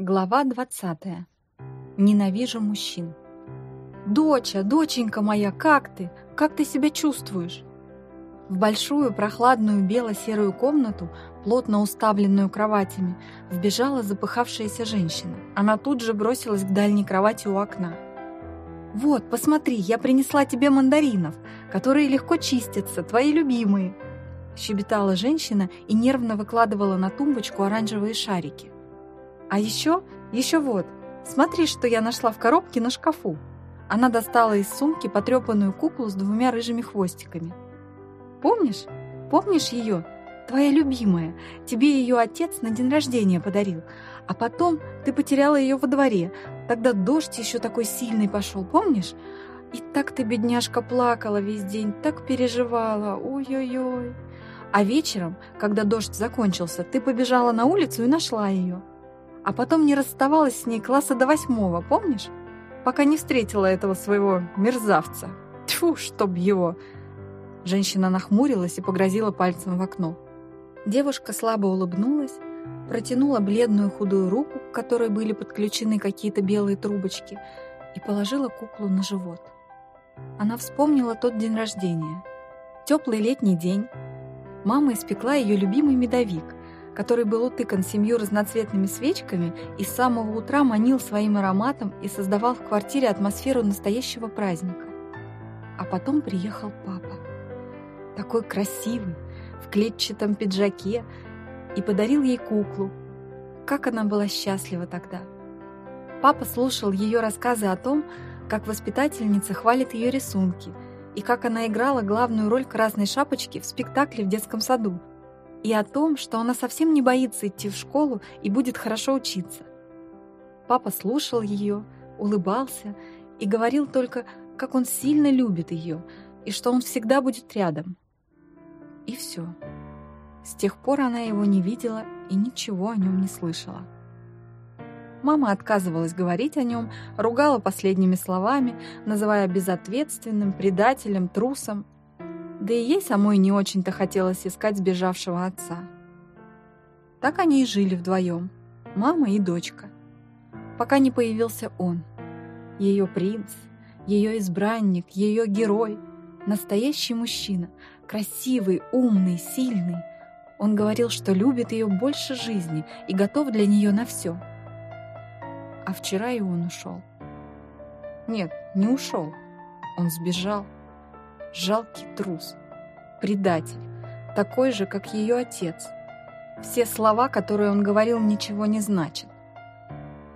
Глава 20. Ненавижу мужчин. «Доча, доченька моя, как ты? Как ты себя чувствуешь?» В большую прохладную бело-серую комнату, плотно уставленную кроватями, вбежала запыхавшаяся женщина. Она тут же бросилась к дальней кровати у окна. «Вот, посмотри, я принесла тебе мандаринов, которые легко чистятся, твои любимые!» Щебетала женщина и нервно выкладывала на тумбочку оранжевые шарики. А еще, еще вот, смотри, что я нашла в коробке на шкафу. Она достала из сумки потрепанную куклу с двумя рыжими хвостиками. Помнишь? Помнишь ее? Твоя любимая. Тебе ее отец на день рождения подарил. А потом ты потеряла ее во дворе. Тогда дождь еще такой сильный пошел, помнишь? И так ты, бедняжка, плакала весь день, так переживала. Ой-ой-ой. А вечером, когда дождь закончился, ты побежала на улицу и нашла ее а потом не расставалась с ней класса до восьмого, помнишь? Пока не встретила этого своего мерзавца. Тьфу, чтоб его!» Женщина нахмурилась и погрозила пальцем в окно. Девушка слабо улыбнулась, протянула бледную худую руку, к которой были подключены какие-то белые трубочки, и положила куклу на живот. Она вспомнила тот день рождения. Теплый летний день. Мама испекла ее любимый медовик, который был утыкан семью разноцветными свечками и с самого утра манил своим ароматом и создавал в квартире атмосферу настоящего праздника. А потом приехал папа. Такой красивый, в клетчатом пиджаке, и подарил ей куклу. Как она была счастлива тогда. Папа слушал ее рассказы о том, как воспитательница хвалит ее рисунки, и как она играла главную роль Красной Шапочки в спектакле в детском саду, и о том, что она совсем не боится идти в школу и будет хорошо учиться. Папа слушал ее, улыбался и говорил только, как он сильно любит ее и что он всегда будет рядом. И все. С тех пор она его не видела и ничего о нем не слышала. Мама отказывалась говорить о нем, ругала последними словами, называя безответственным, предателем, трусом да и ей самой не очень-то хотелось искать сбежавшего отца. Так они и жили вдвоем, мама и дочка, пока не появился он, ее принц, ее избранник, ее герой, настоящий мужчина, красивый, умный, сильный. Он говорил, что любит ее больше жизни и готов для нее на все. А вчера и он ушел. Нет, не ушел, он сбежал жалкий трус, предатель, такой же, как ее отец. Все слова, которые он говорил, ничего не значат.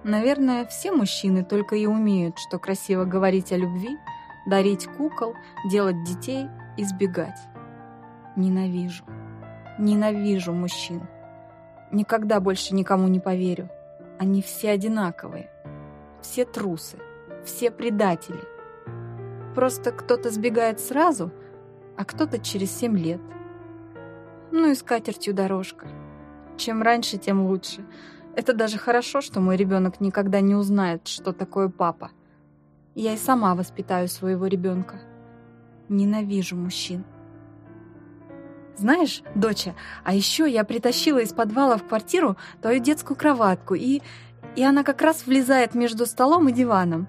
Наверное, все мужчины только и умеют, что красиво говорить о любви, дарить кукол, делать детей, избегать. Ненавижу. Ненавижу мужчин. Никогда больше никому не поверю. Они все одинаковые. Все трусы. Все предатели. Просто кто-то сбегает сразу, а кто-то через семь лет. Ну и с катертью дорожка. Чем раньше, тем лучше. Это даже хорошо, что мой ребенок никогда не узнает, что такое папа. Я и сама воспитаю своего ребенка. Ненавижу мужчин. Знаешь, доча, а еще я притащила из подвала в квартиру твою детскую кроватку, и, и она как раз влезает между столом и диваном.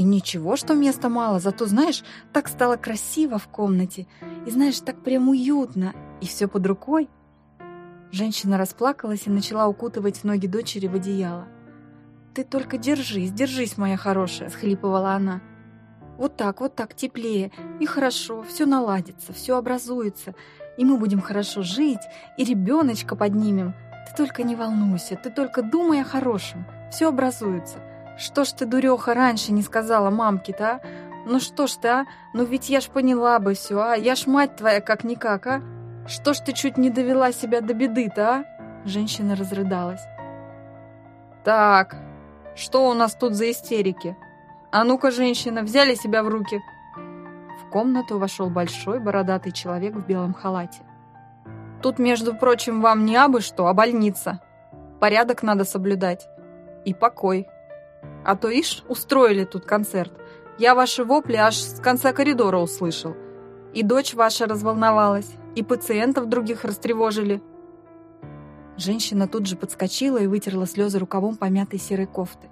И ничего, что места мало, зато, знаешь, так стало красиво в комнате. И, знаешь, так прям уютно. И все под рукой. Женщина расплакалась и начала укутывать ноги дочери в одеяло. «Ты только держись, держись, моя хорошая», — схлипывала она. «Вот так, вот так, теплее. И хорошо, все наладится, все образуется. И мы будем хорошо жить, и ребеночка поднимем. Ты только не волнуйся, ты только думай о хорошем. Все образуется. Что ж ты, дуреха, раньше не сказала мамке-то, а? Ну что ж ты, а? Ну ведь я ж поняла бы все, а? Я ж мать твоя как-никак, а? Что ж ты чуть не довела себя до беды-то, а?» Женщина разрыдалась. «Так, что у нас тут за истерики? А ну-ка, женщина, взяли себя в руки!» В комнату вошел большой бородатый человек в белом халате. «Тут, между прочим, вам не абы что, а больница. Порядок надо соблюдать. И покой». А то, ишь, устроили тут концерт. Я ваши вопли аж с конца коридора услышал. И дочь ваша разволновалась, и пациентов других растревожили. Женщина тут же подскочила и вытерла слезы рукавом помятой серой кофты.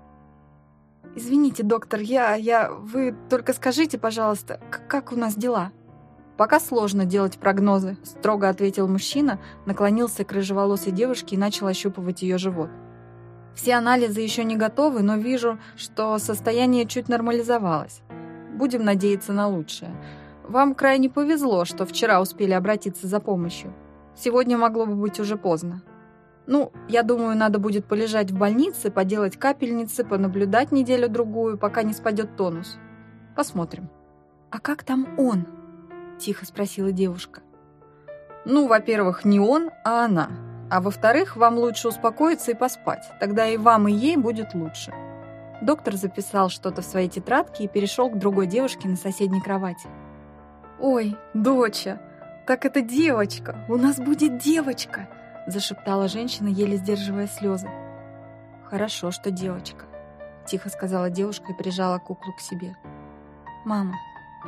«Извините, доктор, я... я... Вы только скажите, пожалуйста, как у нас дела?» «Пока сложно делать прогнозы», — строго ответил мужчина, наклонился к рыжеволосой девушке и начал ощупывать ее живот. «Все анализы еще не готовы, но вижу, что состояние чуть нормализовалось. Будем надеяться на лучшее. Вам крайне повезло, что вчера успели обратиться за помощью. Сегодня могло бы быть уже поздно. Ну, я думаю, надо будет полежать в больнице, поделать капельницы, понаблюдать неделю-другую, пока не спадет тонус. Посмотрим. «А как там он?» – тихо спросила девушка. «Ну, во-первых, не он, а она. А во-вторых, вам лучше успокоиться и поспать. Тогда и вам, и ей будет лучше». Доктор записал что-то в своей тетрадке и перешел к другой девушке на соседней кровати. «Ой, доча, так это девочка! У нас будет девочка!» зашептала женщина, еле сдерживая слезы. «Хорошо, что девочка», — тихо сказала девушка и прижала куклу к себе. «Мама,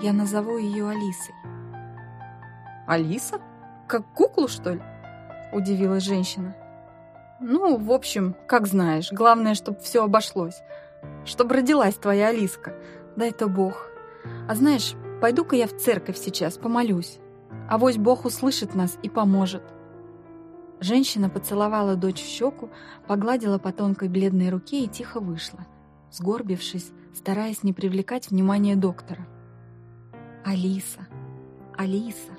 я назову ее Алисой». «Алиса? Как куклу, что ли?» — удивилась женщина. «Ну, в общем, как знаешь, главное, чтобы все обошлось. Чтобы родилась твоя Алиска. Дай-то Бог. А знаешь, пойду-ка я в церковь сейчас, помолюсь. Авось Бог услышит нас и поможет». Женщина поцеловала дочь в щеку, погладила по тонкой бледной руке и тихо вышла, сгорбившись, стараясь не привлекать внимание доктора. «Алиса! Алиса!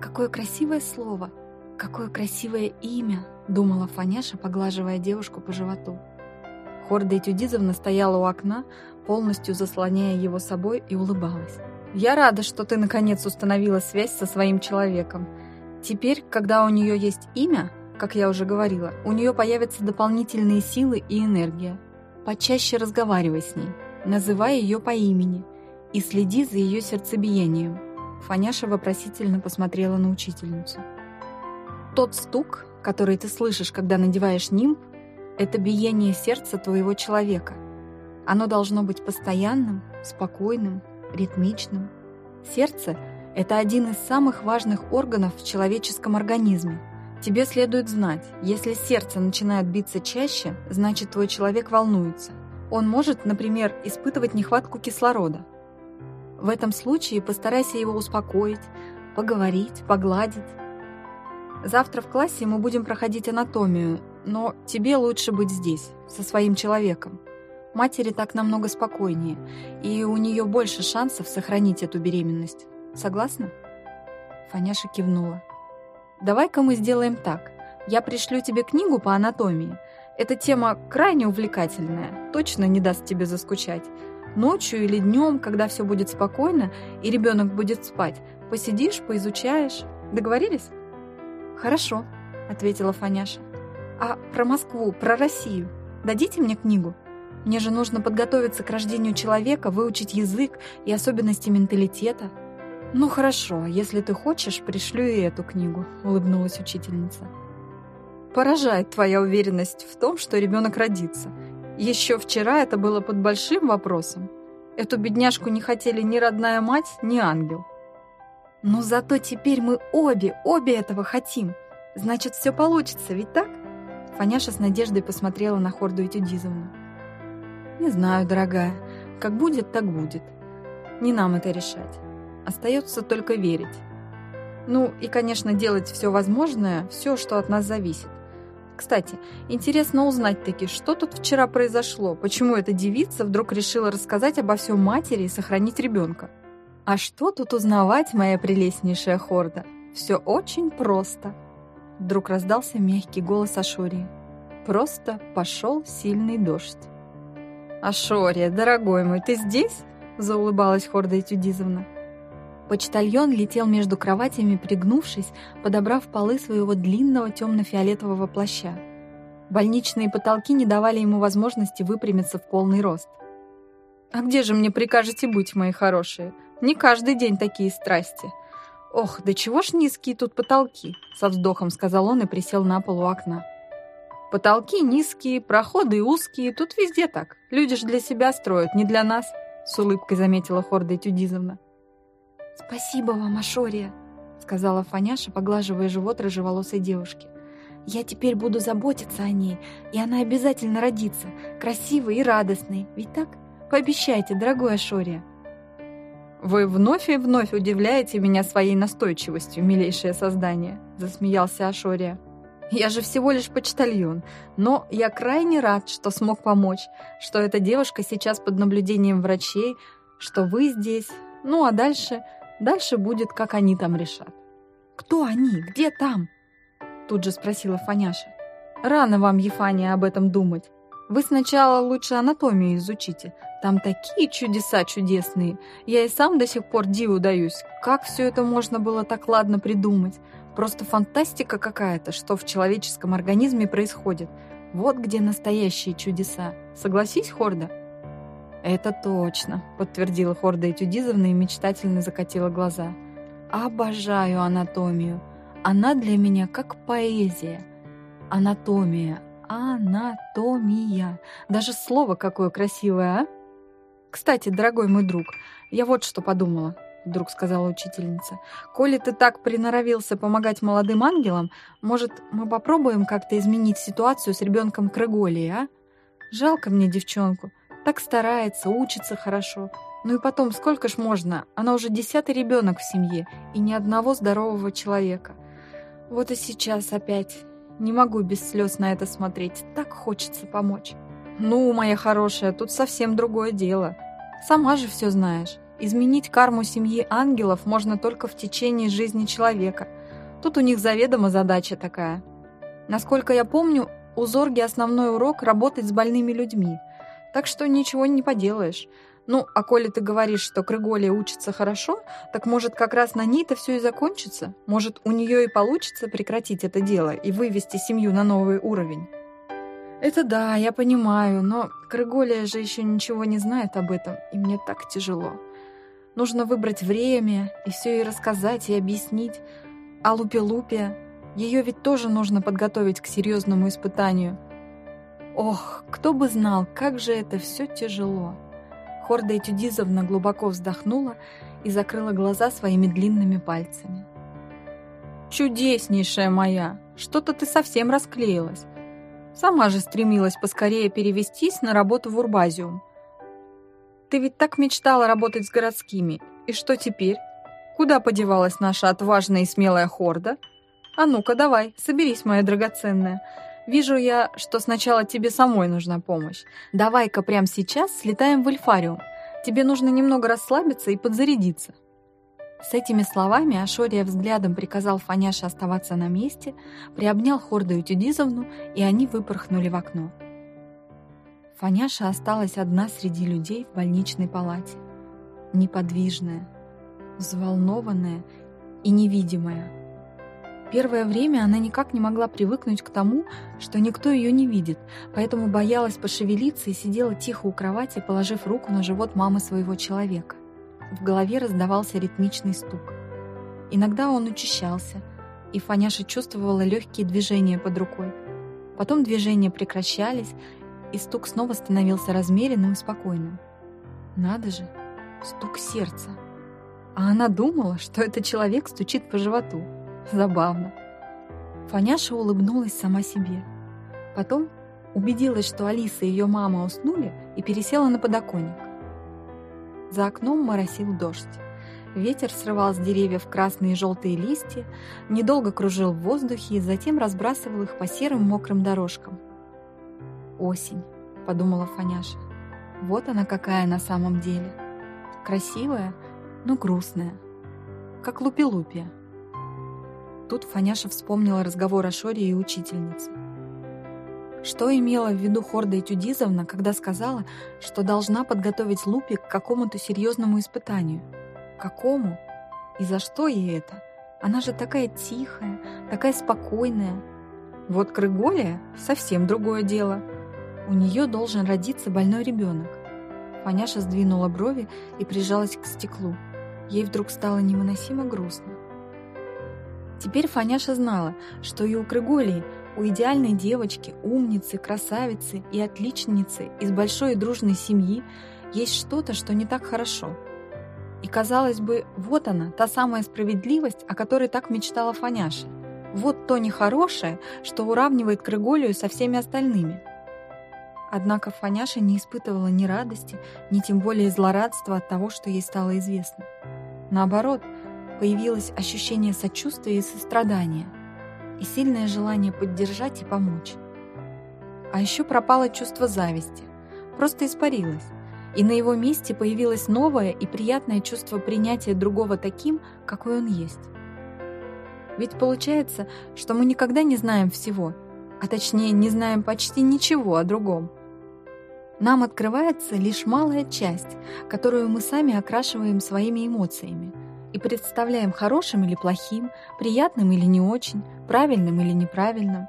Какое красивое слово! Какое красивое имя!» — думала Фаняша, поглаживая девушку по животу. Хорда Этюдизовна стояла у окна, полностью заслоняя его собой, и улыбалась. «Я рада, что ты наконец установила связь со своим человеком», Теперь, когда у нее есть имя, как я уже говорила, у нее появятся дополнительные силы и энергия. Почаще разговаривай с ней, называй ее по имени и следи за ее сердцебиением. Фаняша вопросительно посмотрела на учительницу. Тот стук, который ты слышишь, когда надеваешь нимб, это биение сердца твоего человека. Оно должно быть постоянным, спокойным, ритмичным. Сердце — это один из самых важных органов в человеческом организме. Тебе следует знать, если сердце начинает биться чаще, значит твой человек волнуется. Он может, например, испытывать нехватку кислорода. В этом случае постарайся его успокоить, поговорить, погладить. Завтра в классе мы будем проходить анатомию, но тебе лучше быть здесь, со своим человеком. Матери так намного спокойнее, и у нее больше шансов сохранить эту беременность. Согласна?» Фаняша кивнула. «Давай-ка мы сделаем так. Я пришлю тебе книгу по анатомии. Эта тема крайне увлекательная, точно не даст тебе заскучать. Ночью или днем, когда все будет спокойно и ребенок будет спать, посидишь, поизучаешь. Договорились?» «Хорошо», — ответила Фаняша. «А про Москву, про Россию? Дадите мне книгу? Мне же нужно подготовиться к рождению человека, выучить язык и особенности менталитета». «Ну хорошо, если ты хочешь, пришлю и эту книгу», — улыбнулась учительница. «Поражает твоя уверенность в том, что ребенок родится. Еще вчера это было под большим вопросом. Эту бедняжку не хотели ни родная мать, ни ангел». «Но зато теперь мы обе, обе этого хотим. Значит, все получится, ведь так?» Фаняша с надеждой посмотрела на Хорду Этюдизовну. «Не знаю, дорогая. Как будет, так будет. Не нам это решать. Остается только верить. Ну и, конечно, делать все возможное, все, что от нас зависит. Кстати, интересно узнать таки, что тут вчера произошло, почему эта девица вдруг решила рассказать обо всем матери и сохранить ребенка. А что тут узнавать, моя прелестнейшая хорда? Все очень просто. Вдруг раздался мягкий голос Ашурии. Просто пошел сильный дождь. «Ашория, дорогой мой, ты здесь?» – заулыбалась Хорда Этюдизовна. Почтальон летел между кроватями, пригнувшись, подобрав полы своего длинного темно-фиолетового плаща. Больничные потолки не давали ему возможности выпрямиться в полный рост. «А где же мне прикажете быть, мои хорошие? Не каждый день такие страсти. Ох, да чего ж низкие тут потолки?» Со вздохом сказал он и присел на пол у окна. «Потолки низкие, проходы узкие, тут везде так. Люди ж для себя строят, не для нас», с улыбкой заметила Хорда Тюдизовна. «Спасибо вам, Ашория», — сказала Фаняша, поглаживая живот рыжеволосой девушки. Я теперь буду заботиться о ней, и она обязательно родится, красивой и радостной. Ведь так? Пообещайте, дорогой Ашория. «Вы вновь и вновь удивляете меня своей настойчивостью, милейшее создание», — засмеялся Ашория. «Я же всего лишь почтальон, но я крайне рад, что смог помочь, что эта девушка сейчас под наблюдением врачей, что вы здесь, ну а дальше, дальше будет, как они там решат». «Кто они? Где там?» Тут же спросила Фаняша. «Рано вам, Ефания, об этом думать. Вы сначала лучше анатомию изучите. Там такие чудеса чудесные. Я и сам до сих пор диву даюсь. Как все это можно было так ладно придумать? Просто фантастика какая-то, что в человеческом организме происходит. Вот где настоящие чудеса. Согласись, Хорда?» «Это точно», — подтвердила Хорда Этюдизовна и мечтательно закатила глаза. «Обожаю анатомию. Она для меня как поэзия. Анатомия, анатомия. Даже слово какое красивое, а? Кстати, дорогой мой друг, я вот что подумала, вдруг сказала учительница. Коли ты так приноровился помогать молодым ангелам, может, мы попробуем как-то изменить ситуацию с ребенком Крыголии, а? Жалко мне девчонку. Так старается, учится хорошо. Ну и потом, сколько ж можно? Она уже десятый ребенок в семье и ни одного здорового человека. Вот и сейчас опять. Не могу без слез на это смотреть. Так хочется помочь. Ну, моя хорошая, тут совсем другое дело. Сама же все знаешь. Изменить карму семьи ангелов можно только в течение жизни человека. Тут у них заведомо задача такая. Насколько я помню, у Зорги основной урок – работать с больными людьми. Так что ничего не поделаешь. Ну, а коли ты говоришь, что Крыголия учится хорошо, так может как раз на ней-то все и закончится? Может, у нее и получится прекратить это дело и вывести семью на новый уровень? Это да, я понимаю, но Крыголия же еще ничего не знает об этом, и мне так тяжело. Нужно выбрать время и все ей рассказать и объяснить. А Лупе-Лупе, ее ведь тоже нужно подготовить к серьезному испытанию. Ох, кто бы знал, как же это все тяжело. Хорда Этюдизовна глубоко вздохнула и закрыла глаза своими длинными пальцами. «Чудеснейшая моя! Что-то ты совсем расклеилась. Сама же стремилась поскорее перевестись на работу в Урбазиум. Ты ведь так мечтала работать с городскими. И что теперь? Куда подевалась наша отважная и смелая Хорда? А ну-ка, давай, соберись, моя драгоценная. Вижу я, что сначала тебе самой нужна помощь. Давай-ка прямо сейчас слетаем в Эльфариум. Тебе нужно немного расслабиться и подзарядиться». С этими словами Ашория взглядом приказал Фаняше оставаться на месте, приобнял Хорду Тюдизовну, и они выпорхнули в окно. Фаняша осталась одна среди людей в больничной палате. Неподвижная, взволнованная и невидимая. Первое время она никак не могла привыкнуть к тому, что никто ее не видит, поэтому боялась пошевелиться и сидела тихо у кровати, положив руку на живот мамы своего человека. В голове раздавался ритмичный стук. Иногда он учащался, и Фаняша чувствовала легкие движения под рукой. Потом движения прекращались, и стук снова становился размеренным и спокойным. Надо же, стук сердца. А она думала, что это человек стучит по животу. Забавно. Фаняша улыбнулась сама себе. Потом убедилась, что Алиса и ее мама уснули и пересела на подоконник. За окном моросил дождь. Ветер срывал с деревьев красные и желтые листья, недолго кружил в воздухе и затем разбрасывал их по серым мокрым дорожкам. «Осень», — подумала Фаняша. «Вот она какая на самом деле. Красивая, но грустная. Как лупи-лупия». Тут Фаняша вспомнила разговор о Шоре и учительнице. Что имела в виду Хорда Этюдизовна, когда сказала, что должна подготовить Лупи к какому-то серьезному испытанию? Какому? И за что ей это? Она же такая тихая, такая спокойная. Вот Крыголия — совсем другое дело. У нее должен родиться больной ребенок. Фаняша сдвинула брови и прижалась к стеклу. Ей вдруг стало невыносимо грустно. Теперь Фаняша знала, что и у Крыголии, у идеальной девочки, умницы, красавицы и отличницы из большой и дружной семьи есть что-то, что не так хорошо. И казалось бы, вот она, та самая справедливость, о которой так мечтала Фаняша. Вот то нехорошее, что уравнивает Крыголию со всеми остальными. Однако Фаняша не испытывала ни радости, ни тем более злорадства от того, что ей стало известно. Наоборот, появилось ощущение сочувствия и сострадания, и сильное желание поддержать и помочь. А еще пропало чувство зависти, просто испарилось, и на его месте появилось новое и приятное чувство принятия другого таким, какой он есть. Ведь получается, что мы никогда не знаем всего, а точнее не знаем почти ничего о другом. Нам открывается лишь малая часть, которую мы сами окрашиваем своими эмоциями и представляем хорошим или плохим, приятным или не очень, правильным или неправильным.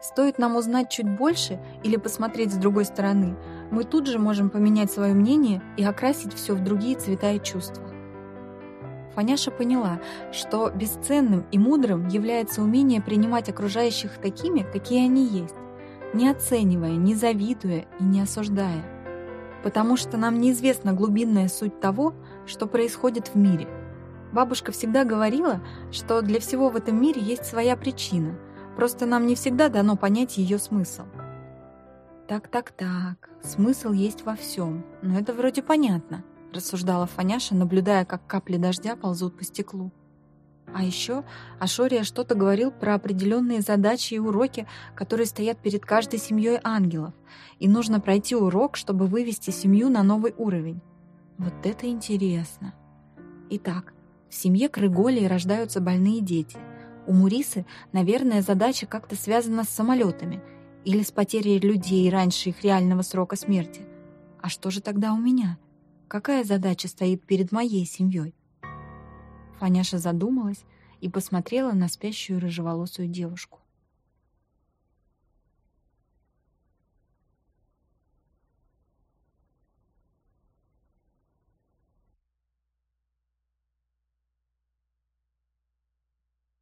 Стоит нам узнать чуть больше или посмотреть с другой стороны, мы тут же можем поменять свое мнение и окрасить все в другие цвета и чувства. Фаняша поняла, что бесценным и мудрым является умение принимать окружающих такими, какие они есть, не оценивая, не завидуя и не осуждая. Потому что нам неизвестна глубинная суть того, что происходит в мире. Бабушка всегда говорила, что для всего в этом мире есть своя причина, просто нам не всегда дано понять ее смысл. Так-так-так, смысл есть во всем, но это вроде понятно, рассуждала Фаняша, наблюдая, как капли дождя ползут по стеклу. А еще Ашория что-то говорил про определенные задачи и уроки, которые стоят перед каждой семьей ангелов, и нужно пройти урок, чтобы вывести семью на новый уровень. Вот это интересно. Итак, в семье Крыголии рождаются больные дети. У Мурисы, наверное, задача как-то связана с самолетами или с потерей людей раньше их реального срока смерти. А что же тогда у меня? Какая задача стоит перед моей семьей? Фаняша задумалась и посмотрела на спящую рыжеволосую девушку.